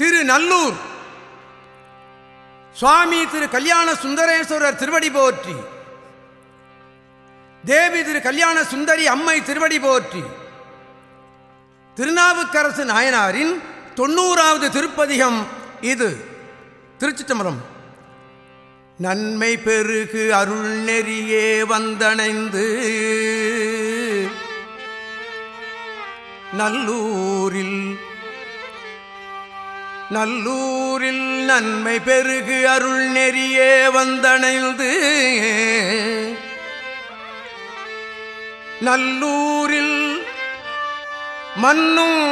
திரு நல்லூர் சுவாமி திரு கல்யாண சுந்தரேஸ்வரர் திருவடி போற்றி. தேவி திரு கல்யாண சுந்தரி அம்மை திருவடி போற்றி. திருநாவுக்கரசு நாயனாரின் தொண்ணூறாவது திருப்பதிகம் இது. திருச்சிட்டம்பரம் நன்மை பெருகு அருள் நெறியே வந்தணைந்து. நல்லூரில் நல்லூரில் நன்மை பெருகு அருள் நெறியே வந்தணைந்து நல்லூரில் மன்னும்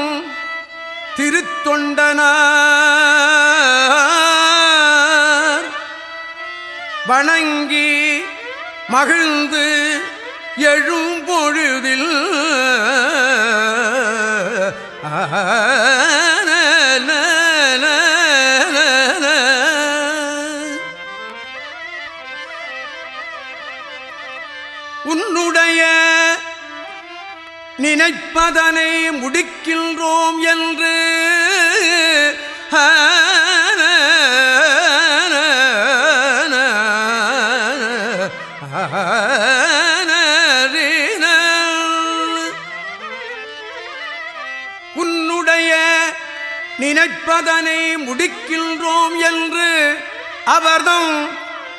திருத்தொண்டனார். வணங்கி மகிழ்ந்து எழும் பொழுதில் நினைப்பதனை முடிக்கின்றோம் என்று. உன்னுடைய நினைப்பதனை முடிக்கின்றோம் என்று அவர்தம்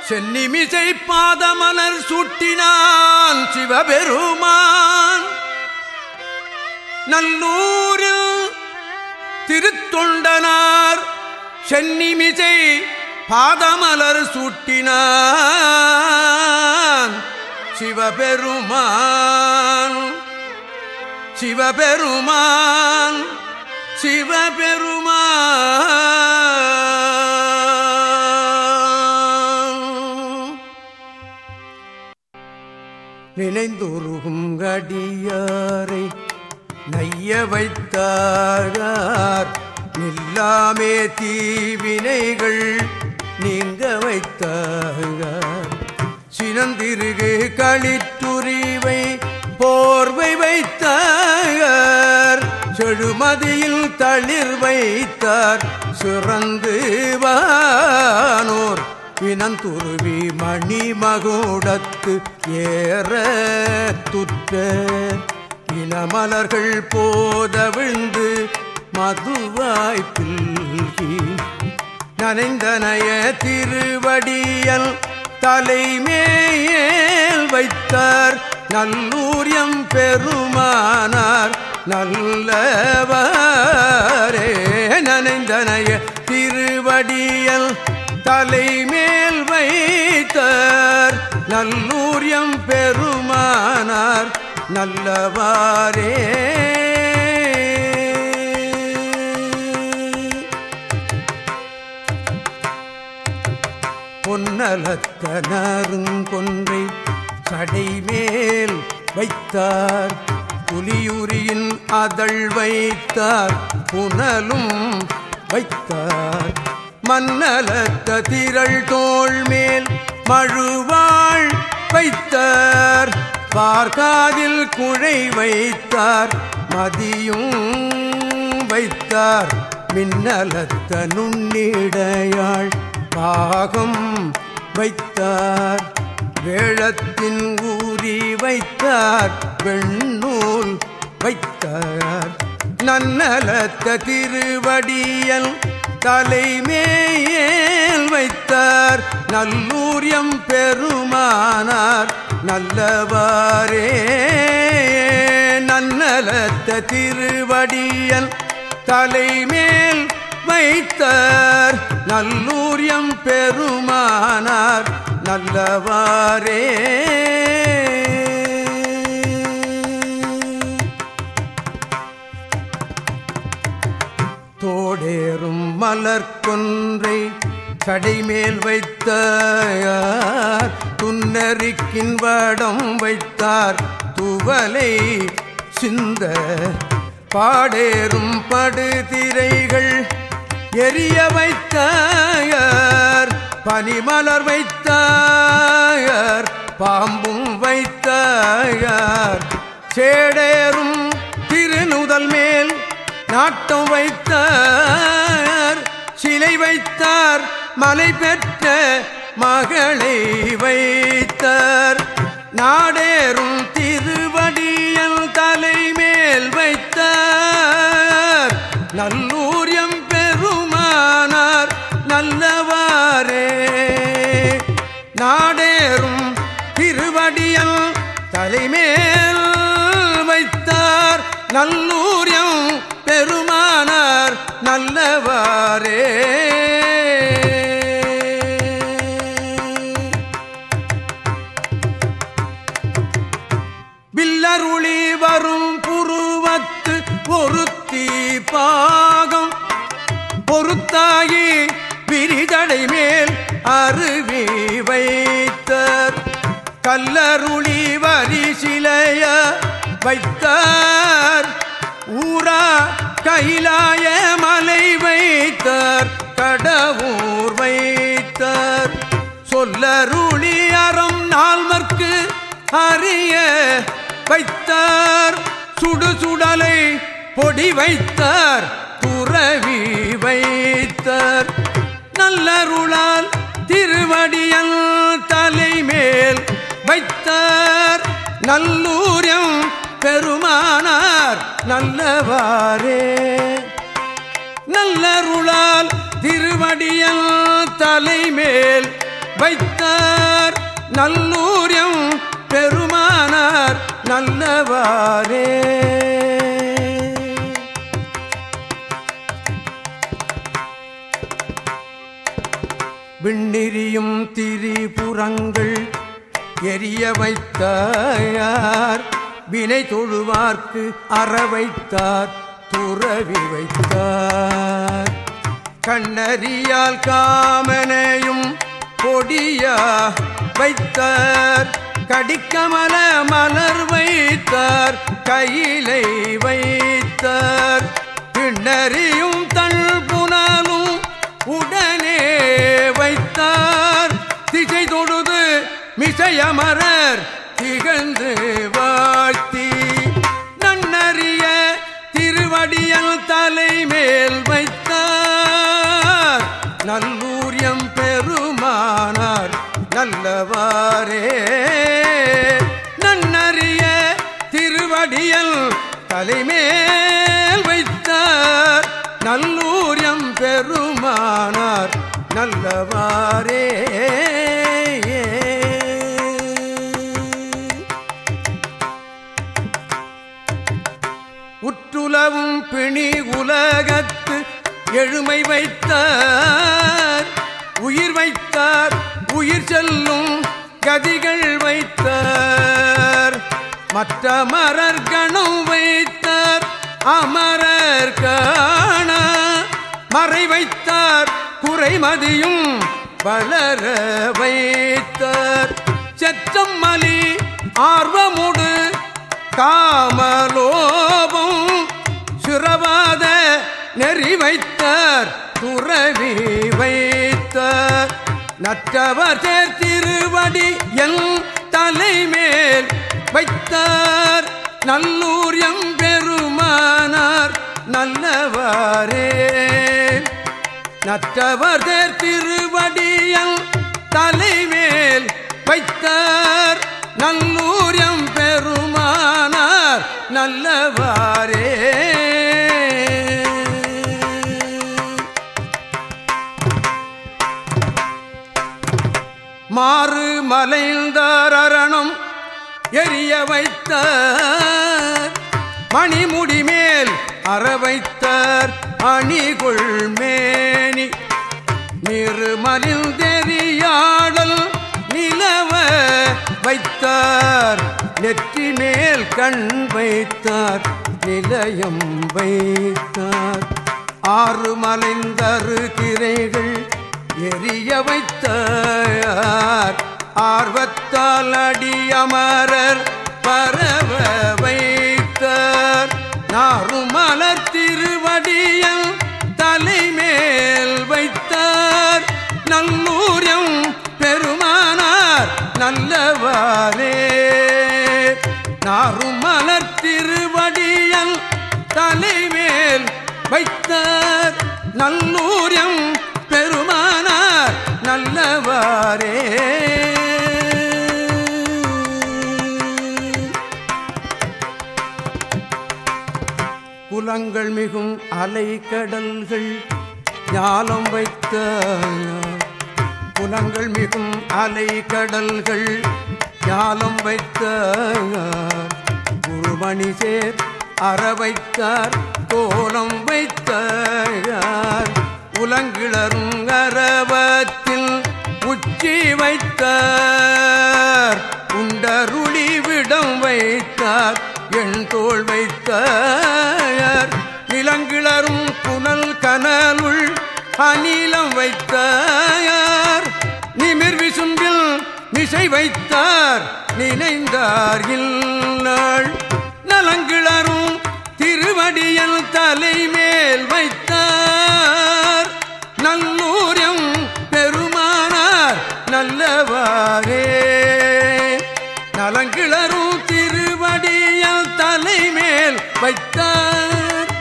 சென்னிமிசை பாதமலர் சூட்டினான் சிவபெருமான். நல்லூரில் திருத்தொண்டனார் சென்னிமிசை பாதமலர் சூட்டினான். சிவபெருமான் சிவபெருமான் சிவபெருமான். நினைந்துருகும் கடியாரை நைய வைத்தார் நில்லாமே தீவினைகள் நீங்க வைத்தார் சினந்திருகு களித்துரிவை போர்வை வைத்தார் செழுமதியில் தளிர் வைத்தார். சுரந்து வானோர். பினந்துருவி மணிமகுடத்து ஏற துற்ற இனமலர்கள் போதவிழ்ந்து மதுவாய்ப்பில்கி நனைந்தனைய திருவடியல் தலைமேல் வைத்தார். நல்லூரியம் பெருமானார் நல்லவரே. நனைந்தனைய திருவடியல் தலைமேல் வைத்தார். நல்லூரியம் பெருமானார் நல்லவாரே பொன்னலத்தனருங்கொன்றை சடைமேல் வைத்தார். புலியுரியின் அதழ் வைத்தார். புனலும் வைத்தார். மன்னலத்த திரள் தோள் மேல் மழுவாள் வைத்தார். பார்க்காதில் குழை வைத்தார் மதியும் வைத்தார். மின்னலத்த நுண்ணிடையாள் பாகம் வைத்தார். வேளத்தின் ஊறி வைத்தார் வெண்ணூல் வைத்தார். நன்னலத்த திருவடியல் தலைமேல் வைத்தார். நல்லூரியம் பெருமானார். நல்லவாரே நன்னலத்த திருவடியல் தலைமேல் வைத்தார். நல்லூரியம் பெருமானார். நல்லவாரே மலர்கொன்றை கடைமேல் வைத்தார். துன்னறிக்கின் வடம் வைத்தார். துவலை சிந்த பாடேறும் படுதிரைகள் எரிய வைத்தார். பனிமலர் வைத்தார். பாம்பும் வைத்தார். சேடேறும் திருநுதல் மேல் நாட்டம் வைத்தார். மலை பெற்ற மகளை வைத்தார். நாடேறும் திருவடியல் தலைமேல் வைத்தார். நல்லூர் எம் பெருமானார் நல்லவாரே நாடேறும் திருவடியல் தலைமேல் வைத்தார் நல்லூரியம் பெரும் நல்லவாரே பில்லருளி வரும் புருவத்து பொருத்தி பாகம். பொருத்தாயி பிரிதடை மேல் அருவி வைத்தர். கல்லருளி வரி சிலைய வைத்தார். ஊரா கைலாய மலை வைத்தார் கடவுர் வைத்தார். சொல்லருளி அறம் நால்மர்க்கு அறிய வைத்தார். சுடு சுடலை பொடி வைத்தார் துறவி வைத்தார். நல்லருளால் திருவடியல் தலைமேல் வைத்தார். நல்லூரியம் பெருமானார் நல்லவாரே நல்லருளால் திருவடியல் தலைமேல் வைத்தார். நல்லூரியம் பெருமானார் நல்லவாரே விண்ணிரியும் திரிபுறங்கள் எரிய வைத்தார் வினை தொழுவார்க்கு அறவைத்தார் துறவி வைத்தார். கண்ணறியால் காமனையும் பொடியா வைத்தார். கடிக்கமல மலர் வைத்தார் கையிலை வைத்தார். பின்னறியும் தன் புனலும் உடனே வைத்தார். திசை தொடுது மிசையமரர் திகழ்ந்து நல்லவாரே நன்னறிய திருவடியல் தலைமேல் வைத்தார். நல்லூரியம் பெருமானார் நல்லவாரே. உற்றுலவும் பிணி உலகத்து எழுமை வைத்தார். உயிர் வைத்தார் உயிர் செல்லும் கதிகள் வைத்தார் மற்ற மரர் கணம் வைத்தார் அமரர் காண மறை வைத்தார் குறைமதியும் வளர வைத்தார். செற்றம்மலி ஆர்வமுடு காமலோபம் சுரவாத நெறி வைத்தார் துறவி வை நற்றவர் சேர்த்திருவடி என் தலைமேல் வைத்தார். நல்லூர் எம் பெருமானார் நல்லவாரே. நற்றவர் சேர்த்திருவடி திருவடியல் தலைமேல் வைத்தார். நல்லூர் எம் பெருமானார் நல்லவாரே. மாறு மலைந்தார் எரிய வைத்த மணிமுடி மேல் அற அணிகுள் அணிகொள் மேனி. நிறுமலிந்தெறியாடல் நிலவ வைத்தார். நெற்றி மேல் கண் வைத்தார் நிலையம் வைத்தார். ஆறு மலைந்தரு திரைகள் எரிய வைத்த ஆர்வத்தால் அடியமரர் பரவ வைத்தார். நாரும் திருவடியம் தலைமேல் வைத்தார். நல்லூரம் பெருமானார் நல்லவாரே நாரும் திருவடியம் தலைமேல் வைத்தார். நல்லூரம் நல்லவாரே குலங்கள் மிகும் அலை கடல்கள் ஞாலம் வைத்த குலங்கள் மிகும் அலை கடல்கள் ஞாலம் வைத்த குருமணி சேர் அற வைத்தார் கோலம் வைத்தார். உலங்கிளருங்கரவத்தில் உச்சி வைத்தார் உண்டருளி விடம் வைத்தார் எண் தோல் வைத்தார். நிலங்கிளரும் புனல் கனலுள் அநிலம் வைத்தார். நிமிர் விசும்பில் மிசை வைத்தார் நினைந்தார் இல்லாள் நலங்கிளரும் திருவடியல் தலைமேல் வைத்தார். வல்லவாரே நலங்கிளரும் திருவடியல் தலைமேல் வைத்தார்.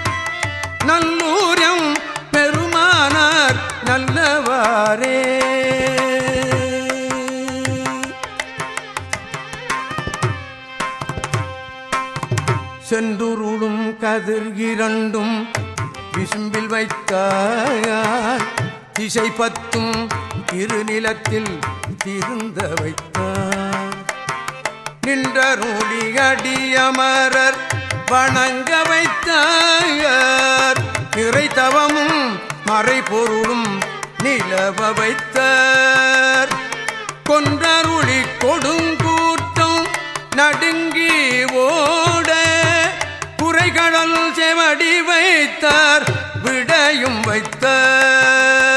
நல்லூரம் பெருமானார் நல்லவாரே சென்றுருளும் கதிர் இரண்டும் விசும்பில் வைத்தார் திசை பத்தும் திருநிலத்தில் திருந்த வைத்தார். நின்றருளி அடியமரர் வணங்க வைத்தார். நிறை மறைபொருளும் நிலவ வைத்தார். கொன்றருளி கொடுங்கூட்டம் நடுங்கி ஓட குறைகடல் செவடி வைத்தார். விடையும் வைத்தார்.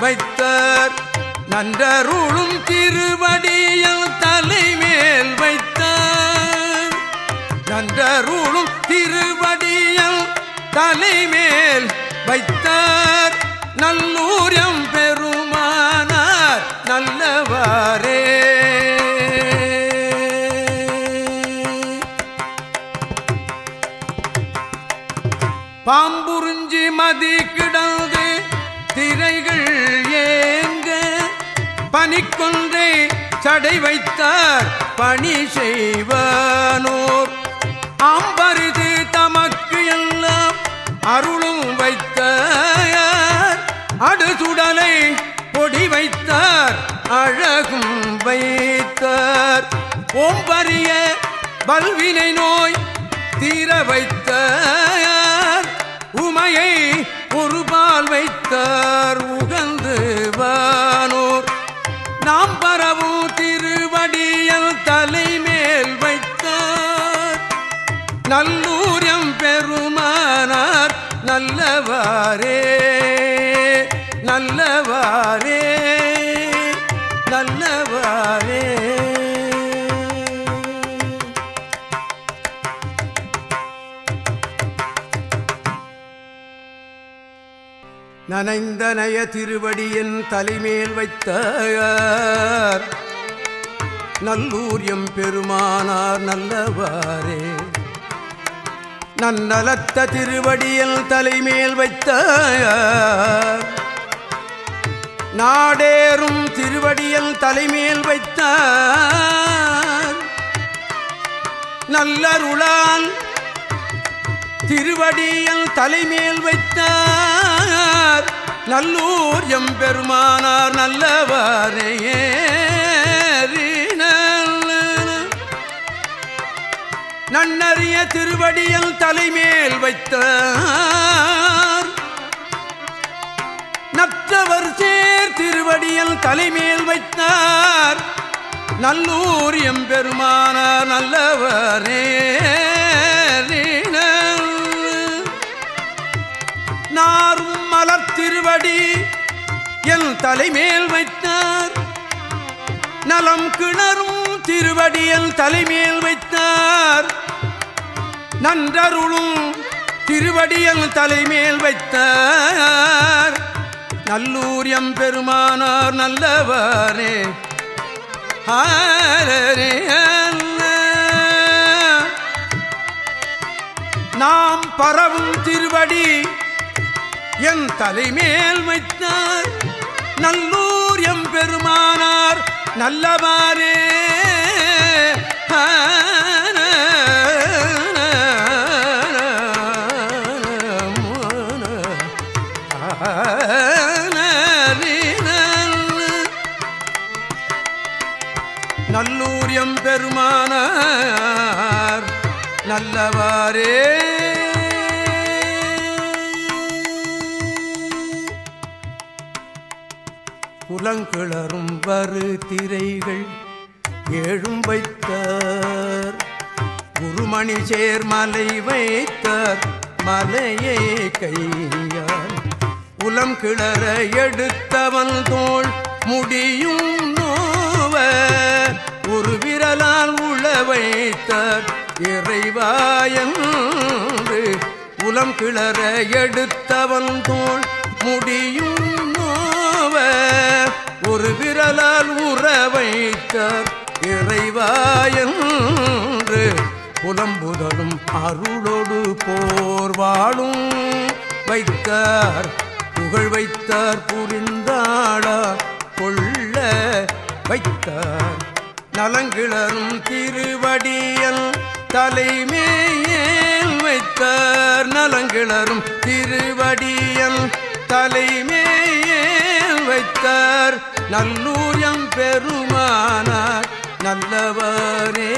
வைத்தார். நன்றருளும் திருவடியில் தலைமேல் வைத்தார். நன்றருளும் திருவடியில் தலைமேல் வைத்தார். நல்லூரம் பெருமானார் நல்லவாரே. பாம்புறிஞ்சி மதி கிடந்த பனிக்கொன்றை சடை வைத்தார் பணி செய்வனோர். அம்பரிது தமக்கு எல்லாம் அருளும் வைத்த அடுசுடலை பொடி வைத்தார் அழகும் வைத்தார். ஓம்பரிய பல்வினை நோய் தீர வைத்த உமையை ஒருபால் வைத்தார் உகந்து வானோ நாம் பரவும் திருவடியல் தலைமேல் வைத்தார். நல்லூரம் பெருமானார் நல்லவாரே நல்லவாரே நல்லவாரே. நனைந்த நய திருவடியின் தலைமேல் வைத்த நல்லூர் எம் பெருமானார் நல்லவாரே. நன்னலத்த திருவடியில் தலைமேல் வைத்த நாடேறும் திருவடியில் தலைமேல் வைத்த நல்லருளான் திருவடியில் தலைமேல் வைத்தார். நல்லூர் எம்பெருமானார் நல்லவரையே நன்னறிய திருவடியில் தலைமேல் வைத்தார். நற்றவர் சேர் திருவடியில் தலைமேல் வைத்தார். நல்லூர் எம்பெருமானார் நல்லவரே அடி. என் தலைமேல் வைத்தார். நலம் கிணறும் திருவடியல் தலைமேல் வைத்தார். நன்றருளும் திருவடியல் தலைமேல் வைத்தார். நல்லூர் எம் பெருமானார் நல்லவரே. நாம் பரவும் திருவடி என் தலைமேல் வைத்தார். நல்லூர் எம் பெருமானார் நல்லவாரே. நல்லூர் எம் பெருமானார் நல்லவாரே. உலங்கிளரும் வரு திரைகள் ஏழும் வைத்தார். குருமணி சேர்மலை வைத்தார் மலையை கையால். உலம் கிளற எடுத்தவன் தோல் முடியும் நோவ ஒரு விரலால் உள வைத்தார் இறைவாயன்று. உலம் கிளற எடுத்தவன் தோல் முடியும் நோவ ஒரு விரலால் உற வைத்தார் இறைவாயன்று புலம்புதலும் அருளோடு போர் வாழும் வைத்தார் புகழ் வைத்தார் புரிந்தாளா கொள்ள வைத்தார். நலங்கிளரும் திருவடியல் தலைமேல் வைத்தார். நலங்கிளரும் திருவடியல் தலைமேல் வைத்தார் நல்லூரியம் பெருமானார் நல்லவரே.